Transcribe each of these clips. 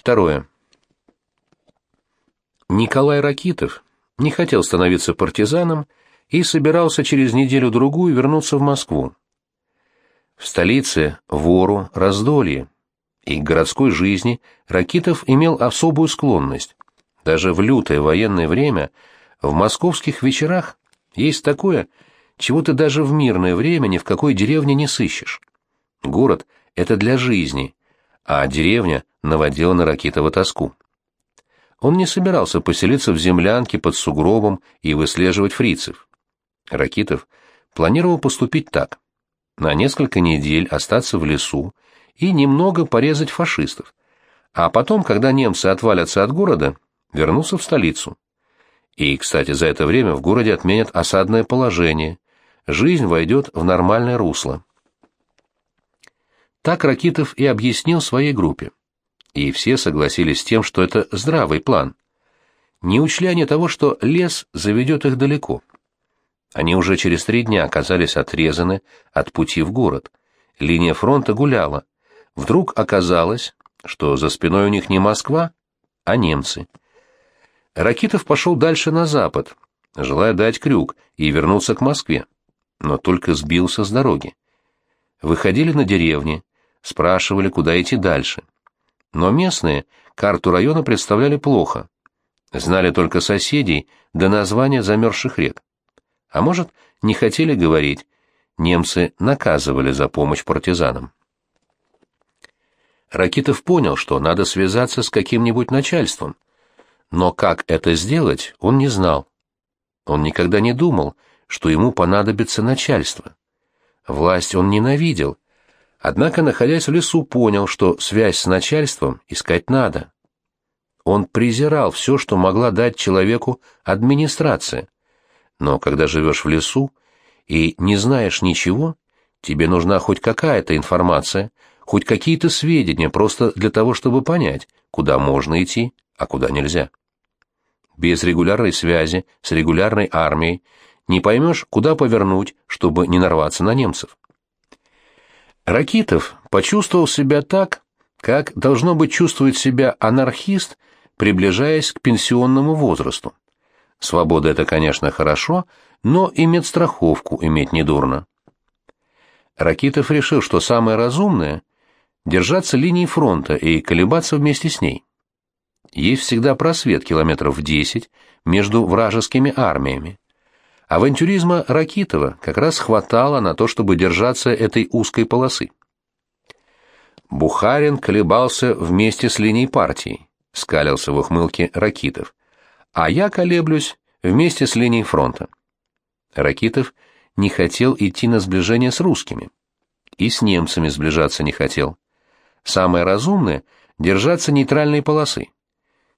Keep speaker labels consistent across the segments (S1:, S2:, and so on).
S1: Второе. Николай Ракитов не хотел становиться партизаном и собирался через неделю-другую вернуться в Москву. В столице вору раздолье, и к городской жизни Ракитов имел особую склонность. Даже в лютое военное время в московских вечерах есть такое, чего ты даже в мирное время ни в какой деревне не сыщешь. Город — это для жизни, а деревня наводила на Ракитова тоску. Он не собирался поселиться в землянке под сугробом и выслеживать фрицев. Ракитов планировал поступить так. На несколько недель остаться в лесу и немного порезать фашистов, а потом, когда немцы отвалятся от города, вернуться в столицу. И, кстати, за это время в городе отменят осадное положение, жизнь войдет в нормальное русло. Так Ракитов и объяснил своей группе и все согласились с тем, что это здравый план. Не учли они того, что лес заведет их далеко. Они уже через три дня оказались отрезаны от пути в город. Линия фронта гуляла. Вдруг оказалось, что за спиной у них не Москва, а немцы. Ракитов пошел дальше на запад, желая дать крюк и вернуться к Москве, но только сбился с дороги. Выходили на деревни, спрашивали, куда идти дальше. Но местные карту района представляли плохо. Знали только соседей до названия замерзших рек. А может, не хотели говорить, немцы наказывали за помощь партизанам. Ракитов понял, что надо связаться с каким-нибудь начальством. Но как это сделать, он не знал. Он никогда не думал, что ему понадобится начальство. Власть он ненавидел, Однако, находясь в лесу, понял, что связь с начальством искать надо. Он презирал все, что могла дать человеку администрация. Но когда живешь в лесу и не знаешь ничего, тебе нужна хоть какая-то информация, хоть какие-то сведения просто для того, чтобы понять, куда можно идти, а куда нельзя. Без регулярной связи с регулярной армией не поймешь, куда повернуть, чтобы не нарваться на немцев. Ракитов почувствовал себя так, как должно быть чувствовать себя анархист, приближаясь к пенсионному возрасту. Свобода это, конечно, хорошо, но и медстраховку иметь недурно. Ракитов решил, что самое разумное — держаться линии фронта и колебаться вместе с ней. Есть всегда просвет километров в десять между вражескими армиями. Авантюризма Ракитова как раз хватало на то, чтобы держаться этой узкой полосы. Бухарин колебался вместе с линией партии, скалился в ухмылке Ракитов. А я колеблюсь вместе с линией фронта. Ракитов не хотел идти на сближение с русскими. И с немцами сближаться не хотел. Самое разумное — держаться нейтральной полосы.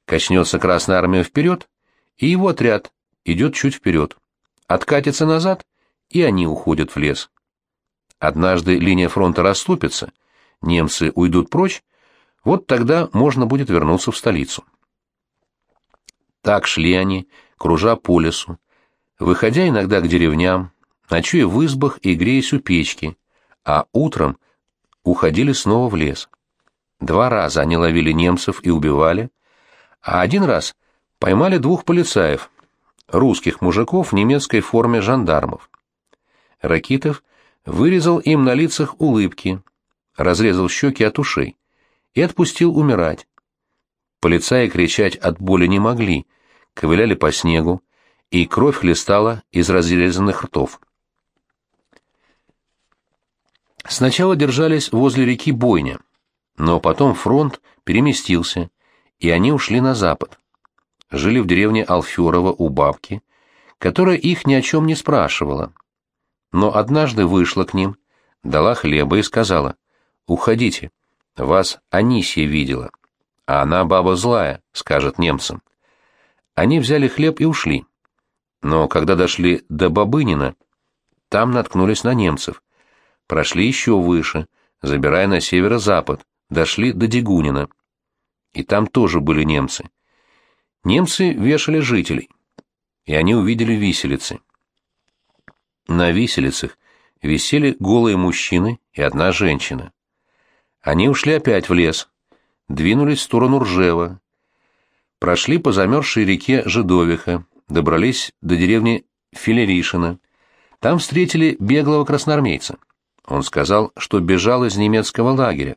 S1: Качнется Красная Армия вперед, и его отряд идет чуть вперед откатится назад, и они уходят в лес. Однажды линия фронта расступится, немцы уйдут прочь, вот тогда можно будет вернуться в столицу. Так шли они, кружа по лесу, выходя иногда к деревням, ночуя в избах и греясь у печки, а утром уходили снова в лес. Два раза они ловили немцев и убивали, а один раз поймали двух полицаев, русских мужиков в немецкой форме жандармов. Ракитов вырезал им на лицах улыбки, разрезал щеки от ушей и отпустил умирать. Полицаи кричать от боли не могли, ковыляли по снегу, и кровь хлестала из разрезанных ртов. Сначала держались возле реки Бойня, но потом фронт переместился, и они ушли на запад жили в деревне Алферова у бабки, которая их ни о чем не спрашивала. Но однажды вышла к ним, дала хлеба и сказала, «Уходите, вас Анисия видела, а она баба злая», — скажет немцам. Они взяли хлеб и ушли. Но когда дошли до Бабынина, там наткнулись на немцев. Прошли еще выше, забирая на северо-запад, дошли до Дегунина. И там тоже были немцы немцы вешали жителей, и они увидели виселицы. На виселицах висели голые мужчины и одна женщина. Они ушли опять в лес, двинулись в сторону Ржева. Прошли по замерзшей реке Жидовиха, добрались до деревни Филеришина. Там встретили беглого красноармейца. Он сказал, что бежал из немецкого лагеря.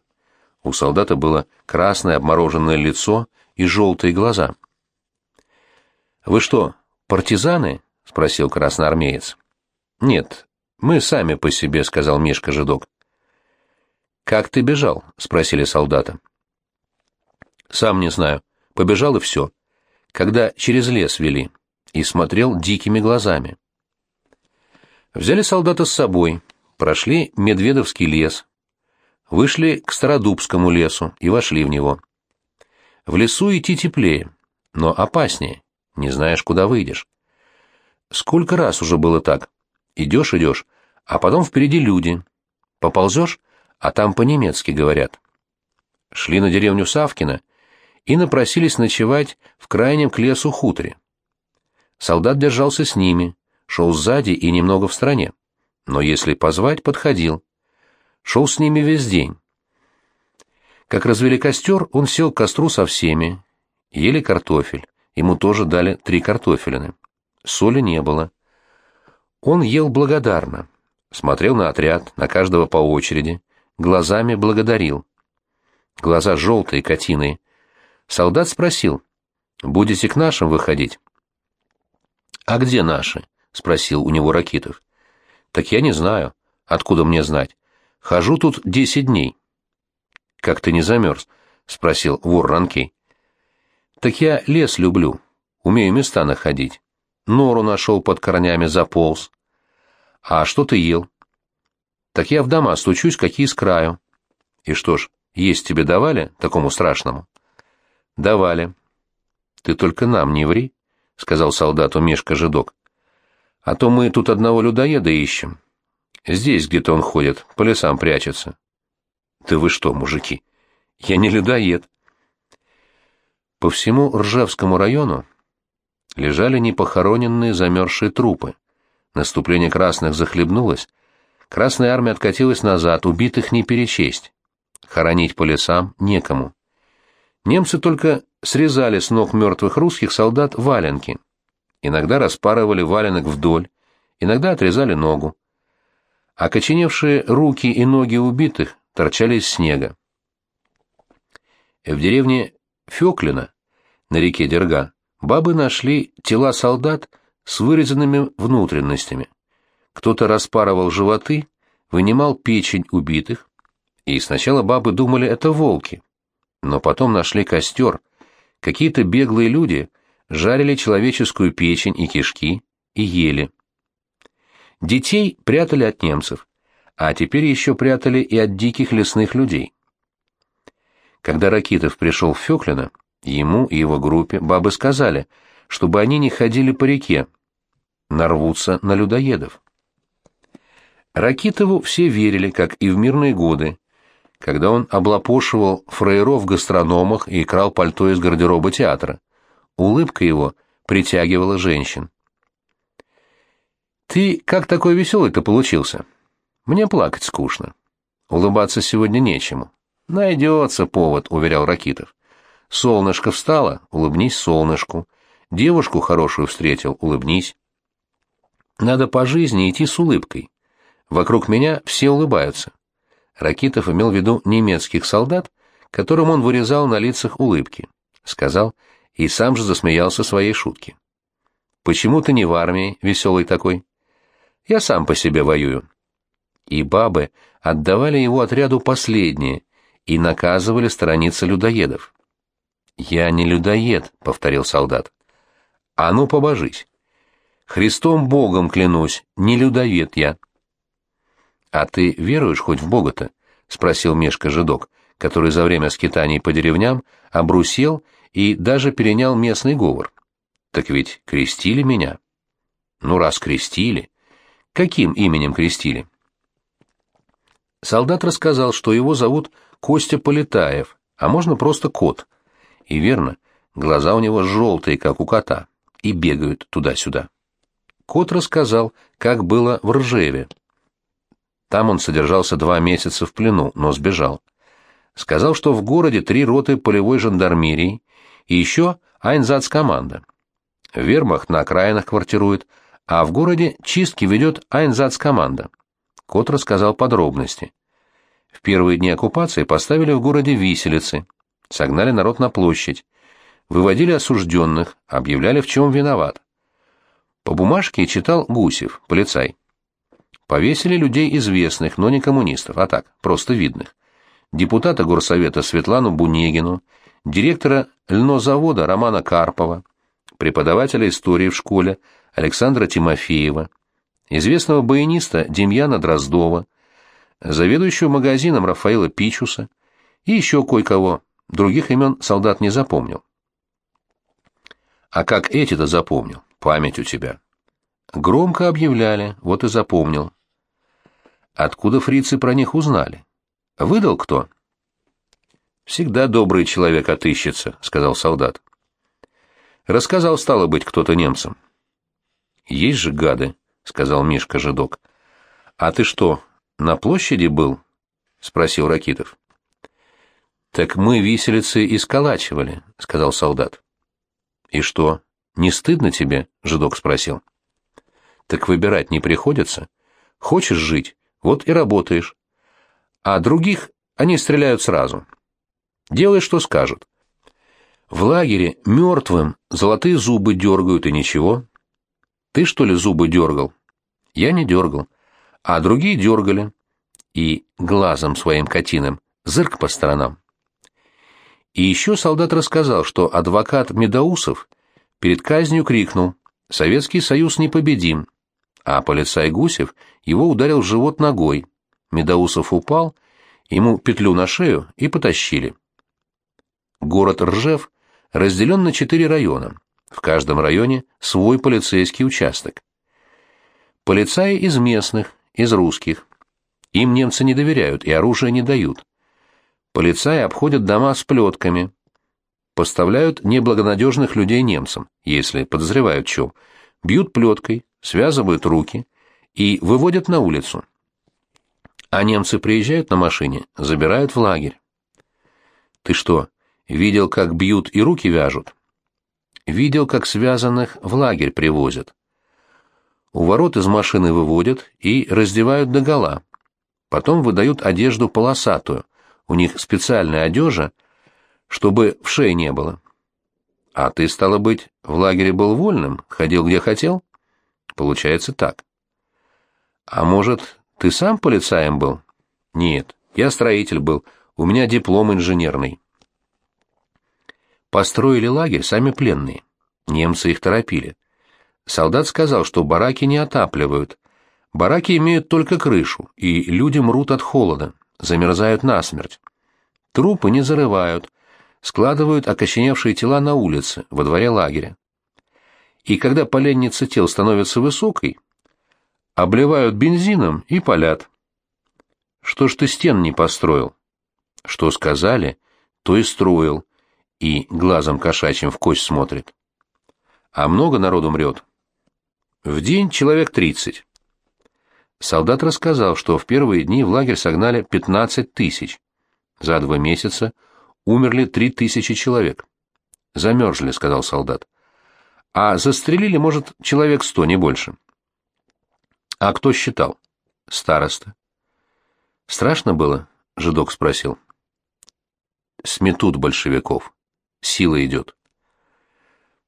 S1: У солдата было красное обмороженное лицо и желтые глаза. «Вы что, партизаны?» — спросил красноармеец. «Нет, мы сами по себе», — сказал Мишка-жидок. «Как ты бежал?» — спросили солдата. «Сам не знаю. Побежал и все. Когда через лес вели. И смотрел дикими глазами». Взяли солдата с собой, прошли Медведовский лес, вышли к Стародубскому лесу и вошли в него. В лесу идти теплее, но опаснее, не знаешь, куда выйдешь. Сколько раз уже было так? Идешь, идешь, а потом впереди люди. Поползешь, а там по-немецки говорят. Шли на деревню Савкина и напросились ночевать в крайнем к лесу хуторе. Солдат держался с ними, шел сзади и немного в стороне, но если позвать, подходил. Шел с ними весь день. Как развели костер, он сел к костру со всеми, ели картофель, ему тоже дали три картофелины. Соли не было. Он ел благодарно, смотрел на отряд, на каждого по очереди, глазами благодарил. Глаза желтые, котиные. Солдат спросил, «Будете к нашим выходить?» «А где наши?» — спросил у него Ракитов. «Так я не знаю. Откуда мне знать? Хожу тут десять дней». «Как ты не замерз?» — спросил вор Ранкей. «Так я лес люблю. Умею места находить. Нору нашел под корнями, заполз. А что ты ел?» «Так я в дома стучусь, какие с краю». «И что ж, есть тебе давали, такому страшному?» «Давали». «Ты только нам не ври», — сказал солдату Мишка-жидок. А то мы тут одного людоеда ищем. Здесь где-то он ходит, по лесам прячется. Да вы что, мужики? Я не людоед. По всему Ржевскому району лежали непохороненные замерзшие трупы. Наступление красных захлебнулось. Красная армия откатилась назад, убитых не перечесть. Хоронить по лесам некому. Немцы только срезали с ног мертвых русских солдат валенки иногда распарывали валенок вдоль, иногда отрезали ногу. Окоченевшие руки и ноги убитых торчали из снега. В деревне Фёклина на реке Дерга бабы нашли тела солдат с вырезанными внутренностями. Кто-то распарывал животы, вынимал печень убитых, и сначала бабы думали, это волки. Но потом нашли костер. Какие-то беглые люди — жарили человеческую печень и кишки и ели. Детей прятали от немцев, а теперь еще прятали и от диких лесных людей. Когда Ракитов пришел в Феклино, ему и его группе бабы сказали, чтобы они не ходили по реке, нарвутся на людоедов. Ракитову все верили, как и в мирные годы, когда он облапошивал фраеров в гастрономах и крал пальто из гардероба театра. Улыбка его притягивала женщин. «Ты как такой веселый-то получился? Мне плакать скучно. Улыбаться сегодня нечему. Найдется повод», — уверял Ракитов. «Солнышко встало, улыбнись солнышку. Девушку хорошую встретил, улыбнись. Надо по жизни идти с улыбкой. Вокруг меня все улыбаются». Ракитов имел в виду немецких солдат, которым он вырезал на лицах улыбки. Сказал, и сам же засмеялся своей шутке. «Почему ты не в армии, веселый такой?» «Я сам по себе воюю». И бабы отдавали его отряду последнее и наказывали сторониться людоедов. «Я не людоед», — повторил солдат. «А ну, побожись. Христом Богом клянусь, не людоед я». «А ты веруешь хоть в Бога-то?» — спросил Мешка-жидок, который за время скитаний по деревням обрусел и даже перенял местный говор. Так ведь крестили меня. Ну, раз крестили, каким именем крестили? Солдат рассказал, что его зовут Костя Полетаев, а можно просто Кот. И верно, глаза у него желтые, как у кота, и бегают туда-сюда. Кот рассказал, как было в Ржеве. Там он содержался два месяца в плену, но сбежал. сказал, что в городе три роты полевой жандармерии и еще Айнзац-команда. Вермахт на окраинах квартирует, а в городе чистки ведет Айнзац-команда. Кот рассказал подробности. В первые дни оккупации поставили в городе виселицы, согнали народ на площадь, выводили осужденных, объявляли, в чем виноват. По бумажке читал Гусев, полицай. Повесили людей известных, но не коммунистов, а так, просто видных. Депутата горсовета Светлану Бунегину, директора льнозавода Романа Карпова, преподавателя истории в школе Александра Тимофеева, известного баяниста Демьяна Дроздова, заведующего магазином Рафаила Пичуса и еще кое-кого, других имен солдат не запомнил. А как эти-то запомнил? Память у тебя. Громко объявляли, вот и запомнил. Откуда фрицы про них узнали? Выдал кто? Всегда добрый человек отыщется, сказал солдат. Рассказал, стало быть, кто-то немцам. Есть же гады, сказал Мишка Жидок. А ты что, на площади был? спросил Ракитов. Так мы виселицы и сколачивали, сказал солдат. И что, не стыдно тебе? Жидок спросил. Так выбирать не приходится. Хочешь жить, вот и работаешь. А других они стреляют сразу. Делай, что скажут. В лагере мертвым золотые зубы дергают и ничего. Ты что ли зубы дергал? Я не дергал. А другие дергали. И глазом своим котиным зырк по сторонам. И еще солдат рассказал, что адвокат Медоусов перед казнью крикнул «Советский Союз непобедим!» а полицай Гусев его ударил в живот ногой. Медоусов упал, ему петлю на шею и потащили. Город Ржев разделен на четыре района. В каждом районе свой полицейский участок. Полицаи из местных, из русских. Им немцы не доверяют и оружие не дают. Полицаи обходят дома с плетками. Поставляют неблагонадежных людей немцам, если подозревают чем. Бьют плеткой, связывают руки и выводят на улицу. А немцы приезжают на машине, забирают в лагерь. Ты что, видел, как бьют и руки вяжут? Видел, как связанных в лагерь привозят. У ворот из машины выводят и раздевают догола. Потом выдают одежду полосатую. У них специальная одежа, чтобы в шее не было. А ты, стало быть, в лагере был вольным, ходил где хотел? Получается так. А может, ты сам полицаем был? Нет, я строитель был, у меня диплом инженерный. Построили лагерь сами пленные. Немцы их торопили. Солдат сказал, что бараки не отапливают. Бараки имеют только крышу, и люди мрут от холода, замерзают насмерть. Трупы не зарывают, складывают окоченевшие тела на улице, во дворе лагеря и когда поленница тел становится высокой, обливают бензином и палят. Что ж ты стен не построил? Что сказали, то и строил, и глазом кошачьим в кость смотрит. А много народу мрет? В день человек тридцать. Солдат рассказал, что в первые дни в лагерь согнали пятнадцать тысяч. За два месяца умерли три тысячи человек. «Замерзли», — сказал солдат а застрелили, может, человек сто, не больше. А кто считал? Староста. Страшно было? Жидок спросил. Сметут большевиков. Сила идет.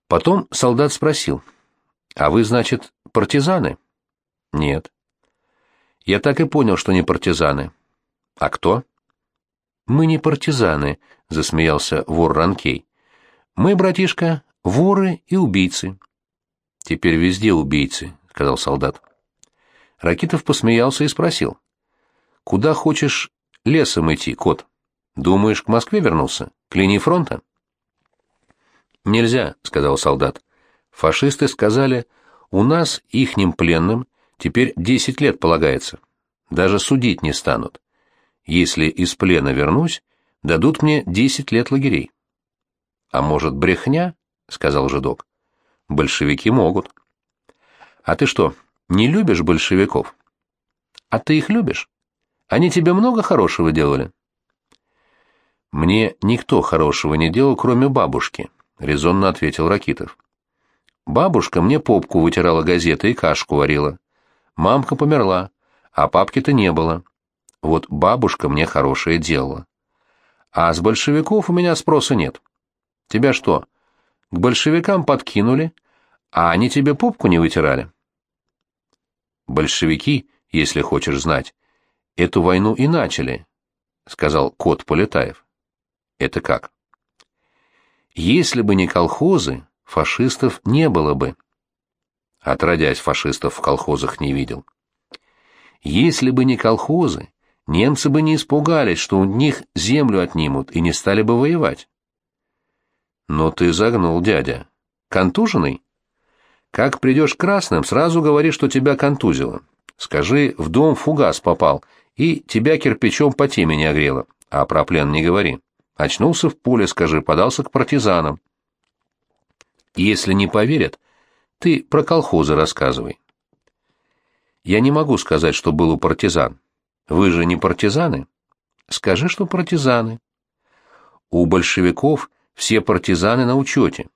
S1: Потом солдат спросил. А вы, значит, партизаны? Нет. Я так и понял, что не партизаны. А кто? Мы не партизаны, засмеялся вор Ранкей. Мы, братишка, Воры и убийцы. Теперь везде убийцы, сказал солдат. Ракитов посмеялся и спросил. Куда хочешь лесом идти, кот? Думаешь, к Москве вернулся? К линии фронта? Нельзя, сказал солдат. Фашисты сказали, у нас, ихним пленным, теперь десять лет полагается. Даже судить не станут. Если из плена вернусь, дадут мне десять лет лагерей. А может, брехня? — сказал жидок. «Большевики могут». «А ты что, не любишь большевиков?» «А ты их любишь? Они тебе много хорошего делали?» «Мне никто хорошего не делал, кроме бабушки», — резонно ответил Ракитов. «Бабушка мне попку вытирала газеты и кашку варила. Мамка померла, а папки-то не было. Вот бабушка мне хорошее делала. А с большевиков у меня спроса нет. Тебя что, к большевикам подкинули, а они тебе попку не вытирали?» «Большевики, если хочешь знать, эту войну и начали», — сказал кот Полетаев. Это как? Если бы не колхозы, фашистов не было бы. Отродясь, фашистов в колхозах не видел. Если бы не колхозы, немцы бы не испугались, что у них землю отнимут и не стали бы воевать. Но ты загнул, дядя. Контуженный? Как придешь красным, сразу говори, что тебя контузило. Скажи, в дом фугас попал, и тебя кирпичом по теме не огрело, а про плен не говори. Очнулся в поле, скажи, подался к партизанам. Если не поверят, ты про колхозы рассказывай. Я не могу сказать, что был у партизан. Вы же не партизаны? Скажи, что партизаны. У большевиков все партизаны на учете.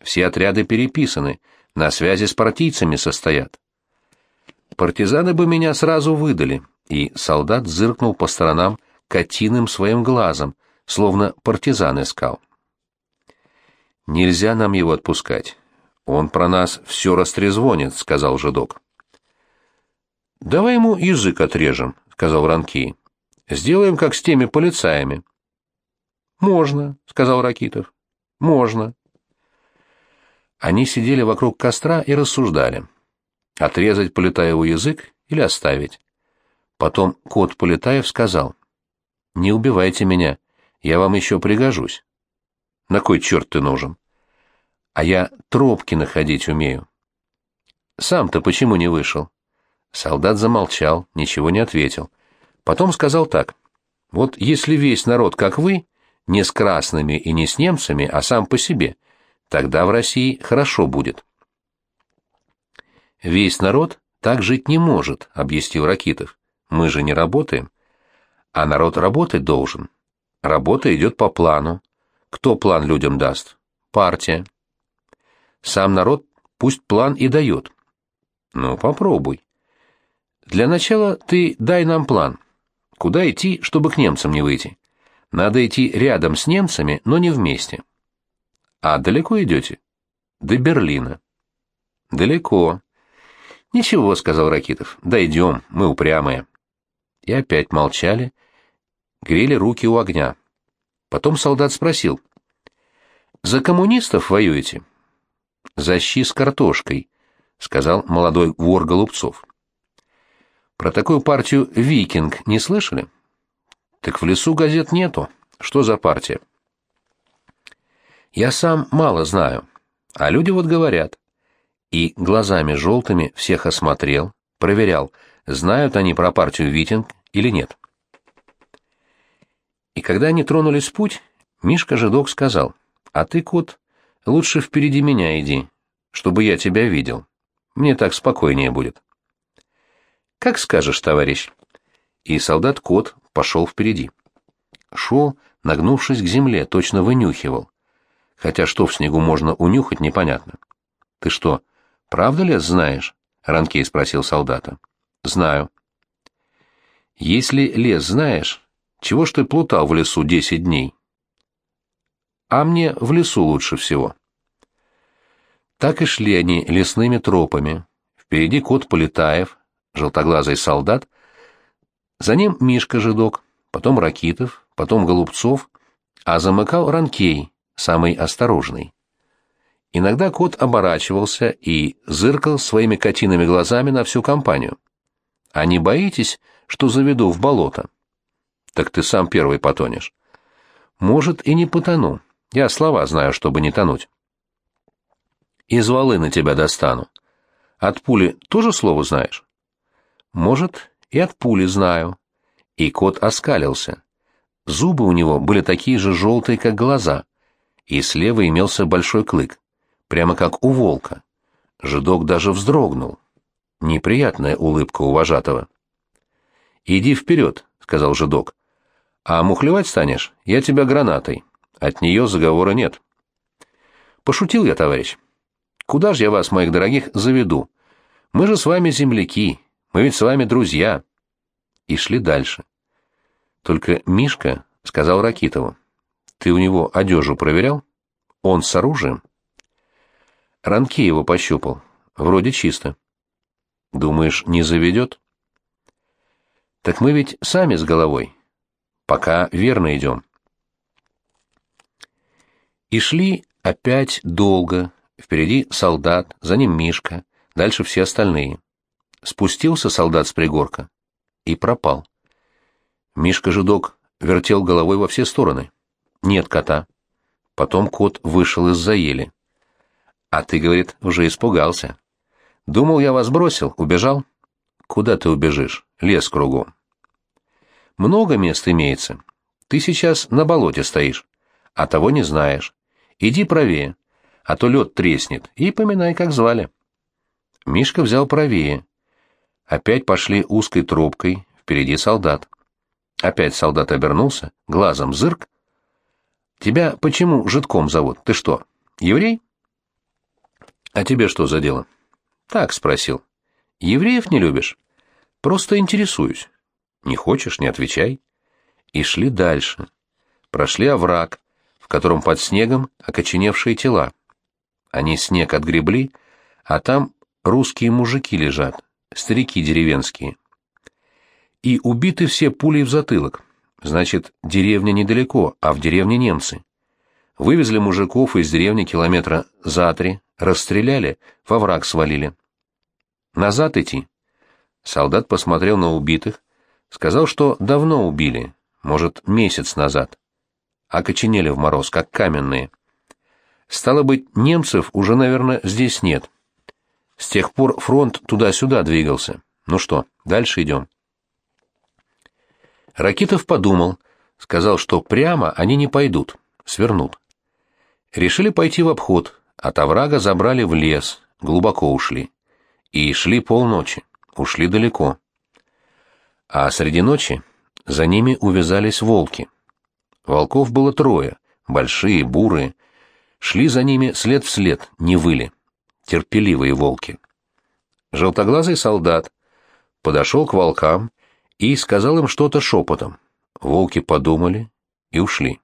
S1: Все отряды переписаны, на связи с партийцами состоят. Партизаны бы меня сразу выдали, и солдат зыркнул по сторонам котиным своим глазом, словно партизан искал. «Нельзя нам его отпускать. Он про нас все растрезвонит», — сказал жидок. «Давай ему язык отрежем», — сказал Ранки. «Сделаем, как с теми полицаями». «Можно», — сказал Ракитов. «Можно». Они сидели вокруг костра и рассуждали. Отрезать Полетаеву язык или оставить. Потом кот Полетаев сказал. «Не убивайте меня. Я вам еще пригожусь. На кой черт ты нужен? А я тропки находить умею. Сам-то почему не вышел? Солдат замолчал, ничего не ответил. Потом сказал так. Вот если весь народ, как вы, не с красными и не с немцами, а сам по себе, тогда в России хорошо будет. Весь народ так жить не может, объяснил Ракитов. Мы же не работаем. А народ работать должен. Работа идет по плану. Кто план людям даст? Партия. Сам народ пусть план и дает. Ну, попробуй. Для начала ты дай нам план. Куда идти, чтобы к немцам не выйти? Надо идти рядом с немцами, но не вместе. А далеко идете? До Берлина. Далеко. Ничего, сказал Ракитов. Дойдем, мы упрямые. И опять молчали, грели руки у огня. Потом солдат спросил. «За коммунистов воюете?» «За щи с картошкой», — сказал молодой вор Голубцов. «Про такую партию «Викинг» не слышали?» «Так в лесу газет нету. Что за партия?» «Я сам мало знаю, а люди вот говорят». И глазами желтыми всех осмотрел, проверял, знают они про партию «Викинг» или нет. И когда они тронулись в путь, Мишка-жидок сказал, «А ты, кот, лучше впереди меня иди, чтобы я тебя видел. Мне так спокойнее будет». «Как скажешь, товарищ». И солдат-кот пошел впереди. Шел, нагнувшись к земле, точно вынюхивал. Хотя что в снегу можно унюхать, непонятно. «Ты что, правда лес знаешь?» — Ранкей спросил солдата. «Знаю». «Если лес знаешь, чего ж ты плутал в лесу десять дней? А мне в лесу лучше всего. Так и шли они лесными тропами. Впереди кот Полетаев, желтоглазый солдат, за ним Мишка-жидок, потом Ракитов, потом Голубцов, а замыкал Ранкей, самый осторожный. Иногда кот оборачивался и зыркал своими котиными глазами на всю компанию. «А не боитесь, что заведу в болото?» так ты сам первый потонешь. Может, и не потону. Я слова знаю, чтобы не тонуть. Из волы тебя достану. От пули тоже слово знаешь? Может, и от пули знаю. И кот оскалился. Зубы у него были такие же желтые, как глаза, и слева имелся большой клык, прямо как у волка. Жидок даже вздрогнул. Неприятная улыбка у вожатого. «Иди вперед», — сказал жидок, А мухлевать станешь, я тебя гранатой. От нее заговора нет. Пошутил я, товарищ. Куда же я вас, моих дорогих, заведу? Мы же с вами земляки, мы ведь с вами друзья. И шли дальше. Только Мишка сказал Ракитову. Ты у него одежу проверял? Он с оружием? Ранки его пощупал. Вроде чисто. Думаешь, не заведет? Так мы ведь сами с головой. Пока верно идем. И шли опять долго. Впереди солдат, за ним Мишка, дальше все остальные. Спустился солдат с пригорка и пропал. Мишка-жидок вертел головой во все стороны. Нет кота. Потом кот вышел из-за ели. А ты, говорит, уже испугался. Думал, я вас бросил, убежал? Куда ты убежишь? Лес кругом. Много мест имеется. Ты сейчас на болоте стоишь, а того не знаешь. Иди правее, а то лед треснет, и поминай, как звали. Мишка взял правее. Опять пошли узкой тропкой, впереди солдат. Опять солдат обернулся, глазом зырк. «Тебя почему житком зовут? Ты что, еврей?» «А тебе что за дело?» «Так», — спросил. «Евреев не любишь?» «Просто интересуюсь». «Не хочешь, не отвечай». И шли дальше. Прошли овраг, в котором под снегом окоченевшие тела. Они снег отгребли, а там русские мужики лежат, старики деревенские. И убиты все пулей в затылок. Значит, деревня недалеко, а в деревне немцы. Вывезли мужиков из деревни километра за три, расстреляли, во враг свалили. Назад идти. Солдат посмотрел на убитых, сказал, что давно убили, может, месяц назад окоченели в мороз, как каменные. Стало быть, немцев уже, наверное, здесь нет. С тех пор фронт туда-сюда двигался. Ну что, дальше идем. Ракитов подумал, сказал, что прямо они не пойдут, свернут. Решили пойти в обход, от оврага забрали в лес, глубоко ушли. И шли полночи, ушли далеко. А среди ночи за ними увязались волки. Волков было трое, большие, бурые. Шли за ними след в след, не выли. Терпеливые волки. Желтоглазый солдат подошел к волкам и сказал им что-то шепотом. Волки подумали и ушли.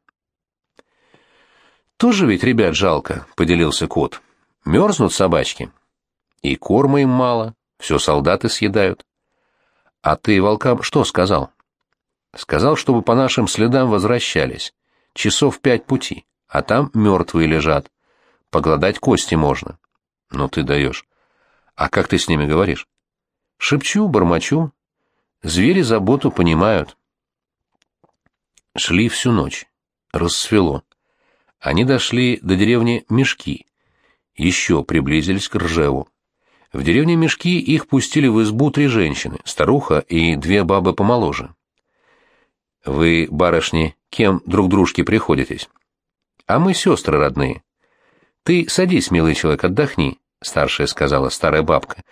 S1: «Тоже ведь ребят жалко», — поделился кот. «Мерзнут собачки. И корма им мало, все солдаты съедают». «А ты волкам что сказал?» Сказал, чтобы по нашим следам возвращались. Часов пять пути, а там мертвые лежат. Погладать кости можно. Ну ты даешь. А как ты с ними говоришь? Шепчу, бормочу. Звери заботу понимают. Шли всю ночь. Рассвело. Они дошли до деревни Мешки. Еще приблизились к Ржеву. В деревне Мешки их пустили в избу три женщины, старуха и две бабы помоложе. Вы, барышни, кем друг дружке приходитесь? А мы сестры родные. Ты садись, милый человек, отдохни, старшая сказала старая бабка.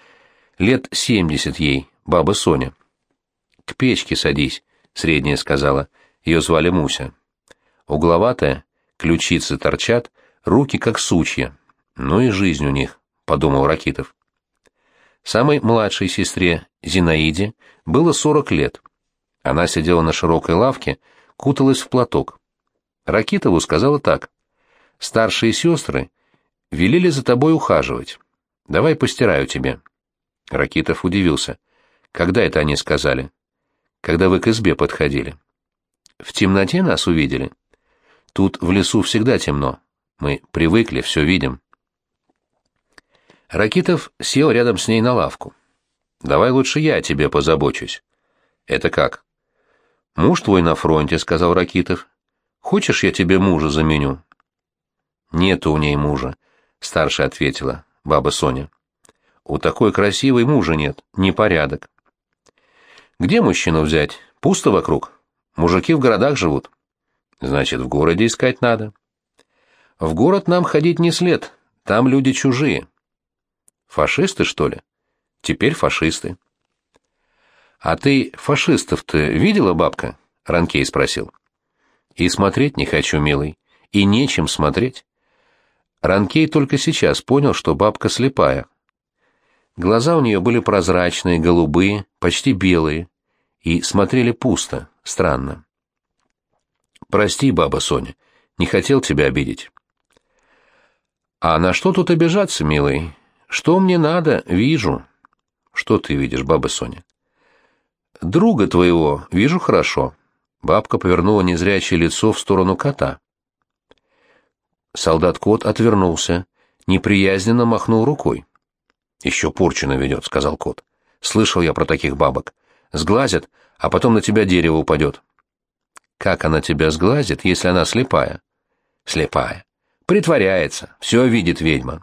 S1: Лет семьдесят ей, баба Соня. К печке садись, средняя сказала. Ее звали Муся. Угловатая, ключицы торчат, руки как сучья. Ну и жизнь у них, подумал Ракитов. Самой младшей сестре, Зинаиде, было сорок лет. Она сидела на широкой лавке, куталась в платок. Ракитову сказала так. «Старшие сестры велели за тобой ухаживать. Давай постираю тебе». Ракитов удивился. «Когда это они сказали?» «Когда вы к избе подходили». «В темноте нас увидели?» «Тут в лесу всегда темно. Мы привыкли, все видим». Ракитов сел рядом с ней на лавку. «Давай лучше я о тебе позабочусь». «Это как?» «Муж твой на фронте», — сказал Ракитов. «Хочешь, я тебе мужа заменю?» «Нету у ней мужа», — старшая ответила, баба Соня. «У такой красивой мужа нет, непорядок». «Где мужчину взять? Пусто вокруг. Мужики в городах живут». «Значит, в городе искать надо». «В город нам ходить не след, там люди чужие». «Фашисты, что ли?» «Теперь фашисты». «А ты фашистов-то видела, бабка?» — Ранкей спросил. И смотреть не хочу, милый. И нечем смотреть. Ранкей только сейчас понял, что бабка слепая. Глаза у нее были прозрачные, голубые, почти белые, и смотрели пусто, странно. «Прости, баба Соня, не хотел тебя обидеть». «А на что тут обижаться, милый? Что мне надо, вижу». «Что ты видишь, баба Соня?» «Друга твоего вижу хорошо». Бабка повернула незрячее лицо в сторону кота. Солдат-кот отвернулся, неприязненно махнул рукой. «Еще порчу наведет», — сказал кот. «Слышал я про таких бабок. Сглазят, а потом на тебя дерево упадет». «Как она тебя сглазит, если она слепая?» «Слепая. Притворяется. Все видит ведьма».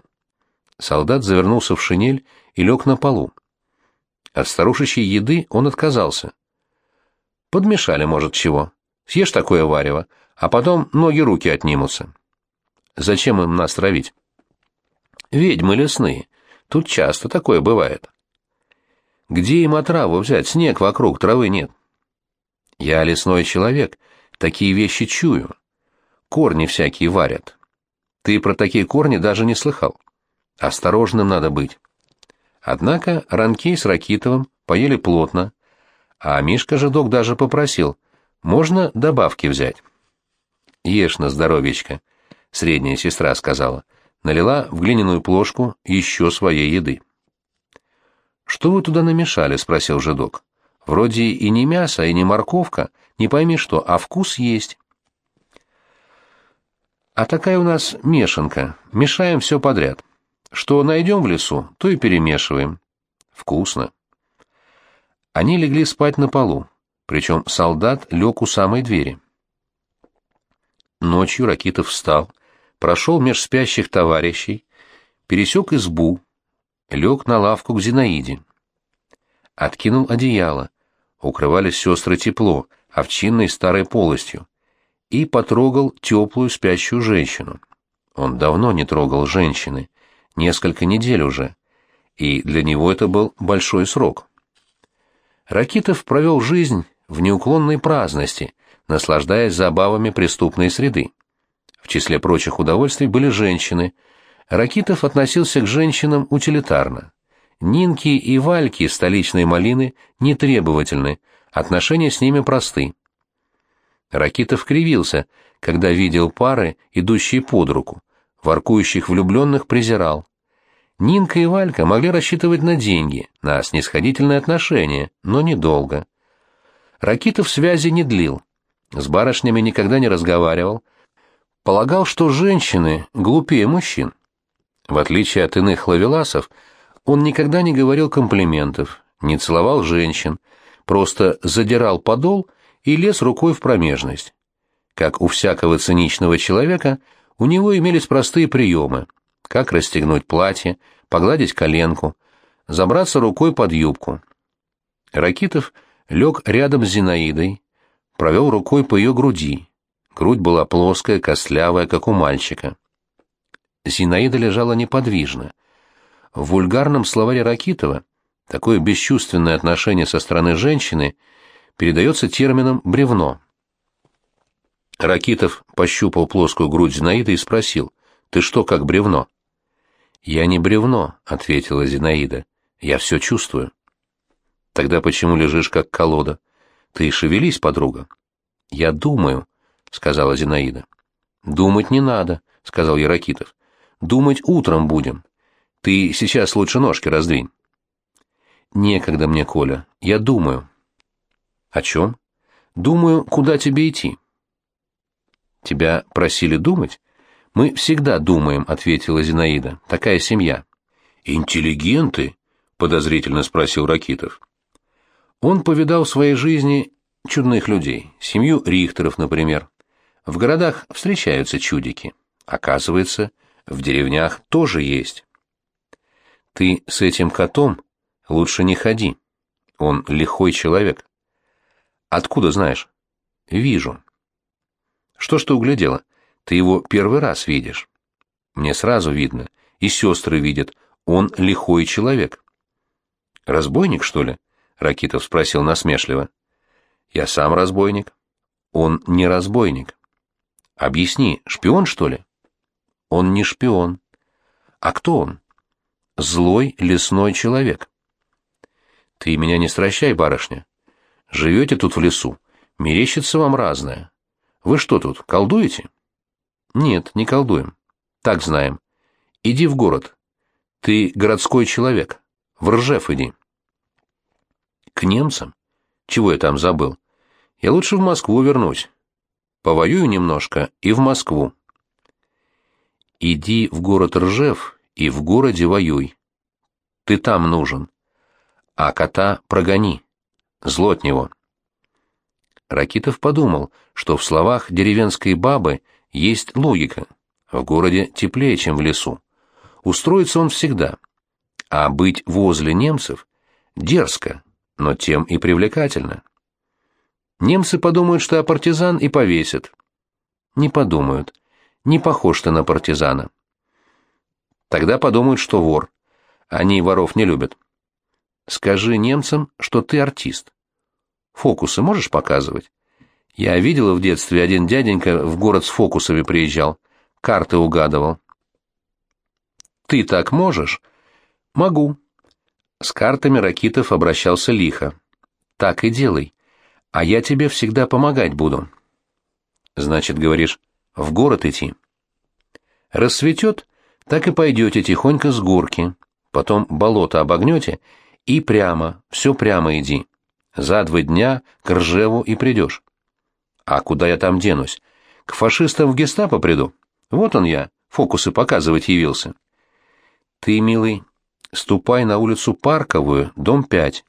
S1: Солдат завернулся в шинель и лег на полу. От старушечьей еды он отказался. «Подмешали, может, чего. Съешь такое варево, а потом ноги-руки отнимутся». Зачем им нас травить? Ведьмы лесные. Тут часто такое бывает. Где им отраву взять? Снег вокруг, травы нет. Я лесной человек, такие вещи чую. Корни всякие варят. Ты про такие корни даже не слыхал. Осторожным надо быть. Однако Ранкей с Ракитовым поели плотно, а Мишка Жидок даже попросил, можно добавки взять. Ешь на здоровечко средняя сестра сказала, налила в глиняную плошку еще своей еды. «Что вы туда намешали?» — спросил жидок. «Вроде и не мясо, и не морковка, не пойми что, а вкус есть». «А такая у нас мешанка, мешаем все подряд. Что найдем в лесу, то и перемешиваем. Вкусно». Они легли спать на полу, причем солдат лег у самой двери. Ночью Ракитов встал, прошел меж спящих товарищей, пересек избу, лег на лавку к Зинаиде. Откинул одеяло, укрывались сестры тепло, овчинной старой полостью, и потрогал теплую спящую женщину. Он давно не трогал женщины, несколько недель уже, и для него это был большой срок. Ракитов провел жизнь в неуклонной праздности, наслаждаясь забавами преступной среды. В числе прочих удовольствий были женщины. Ракитов относился к женщинам утилитарно. Нинки и Вальки столичной малины нетребовательны, отношения с ними просты. Ракитов кривился, когда видел пары, идущие под руку. Воркующих влюбленных презирал. Нинка и Валька могли рассчитывать на деньги, на снисходительные отношения, но недолго. Ракитов связи не длил. С барышнями никогда не разговаривал, полагал, что женщины глупее мужчин. В отличие от иных лавеласов, он никогда не говорил комплиментов, не целовал женщин, просто задирал подол и лез рукой в промежность. Как у всякого циничного человека, у него имелись простые приемы, как расстегнуть платье, погладить коленку, забраться рукой под юбку. Ракитов лег рядом с Зинаидой, провел рукой по ее груди, Грудь была плоская, костлявая, как у мальчика. Зинаида лежала неподвижно. В вульгарном словаре Ракитова такое бесчувственное отношение со стороны женщины передается термином «бревно». Ракитов пощупал плоскую грудь Зинаиды и спросил, «Ты что, как бревно?» «Я не бревно», — ответила Зинаида. «Я все чувствую». «Тогда почему лежишь, как колода? Ты шевелись, подруга». «Я думаю», — сказала Зинаида. «Думать не надо», — сказал Яракитов. «Думать утром будем. Ты сейчас лучше ножки раздвинь». «Некогда мне, Коля. Я думаю». «О чем?» «Думаю, куда тебе идти». «Тебя просили думать?» «Мы всегда думаем», — ответила Зинаида. «Такая семья». «Интеллигенты?» — подозрительно спросил Ракитов. Он повидал в своей жизни чудных людей, семью Рихтеров, например. В городах встречаются чудики. Оказывается, в деревнях тоже есть. Ты с этим котом лучше не ходи. Он лихой человек. Откуда знаешь? Вижу. Что ж ты углядела? Ты его первый раз видишь. Мне сразу видно, и сестры видят, он лихой человек. Разбойник, что ли? Ракитов спросил насмешливо. Я сам разбойник. Он не разбойник. Объясни, шпион, что ли?
S2: Он не шпион.
S1: А кто он?
S2: Злой лесной человек.
S1: Ты меня не стращай, барышня. Живете тут в лесу, мерещится вам разное. Вы что тут, колдуете?
S2: Нет, не колдуем. Так знаем.
S1: Иди в город. Ты городской человек. В Ржев иди.
S2: К немцам?
S1: Чего я там забыл? Я лучше в Москву вернусь. Повоюю немножко и в Москву.
S2: Иди в город Ржев и в городе воюй. Ты там нужен. А кота прогони. Зло от него.
S1: Ракитов подумал, что в словах деревенской бабы есть логика. В городе теплее, чем в лесу. Устроится он всегда. А быть возле немцев дерзко, но тем и привлекательно. Немцы подумают, что я партизан, и повесят.
S2: Не подумают. Не похож ты на партизана.
S1: Тогда подумают, что вор. Они воров не любят.
S2: Скажи немцам, что ты артист.
S1: Фокусы можешь показывать?
S2: Я видела в детстве, один дяденька в город с фокусами приезжал, карты угадывал.
S1: Ты так можешь?
S2: Могу.
S1: С картами Ракитов обращался лихо.
S2: Так и делай. А я тебе всегда помогать буду.
S1: Значит, говоришь, в город идти?
S2: Рассветет, так и пойдете тихонько с горки. Потом болото обогнете и прямо, все прямо иди. За два дня к Ржеву и придешь.
S1: А куда я там денусь? К фашистам в гестапо приду? Вот он я, фокусы показывать явился.
S2: Ты, милый, ступай на улицу Парковую, дом 5.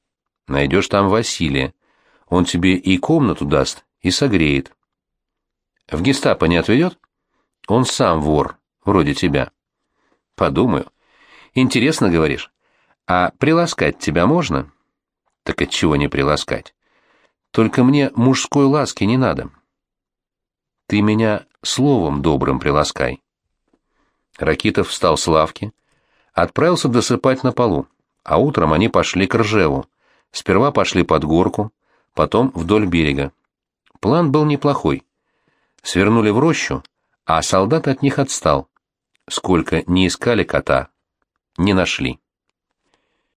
S2: Найдешь там Василия. Он тебе и комнату даст, и согреет.
S1: В гестапо не отведет?
S2: Он сам вор, вроде тебя.
S1: Подумаю. Интересно, говоришь. А приласкать тебя можно?
S2: Так от чего не приласкать? Только мне мужской ласки не надо. Ты меня словом добрым приласкай.
S1: Ракитов встал с лавки, отправился досыпать на полу, а утром они пошли к Ржеву. Сперва пошли под горку, потом вдоль берега. План был неплохой. Свернули в рощу, а солдат от них отстал. Сколько не искали кота, не нашли.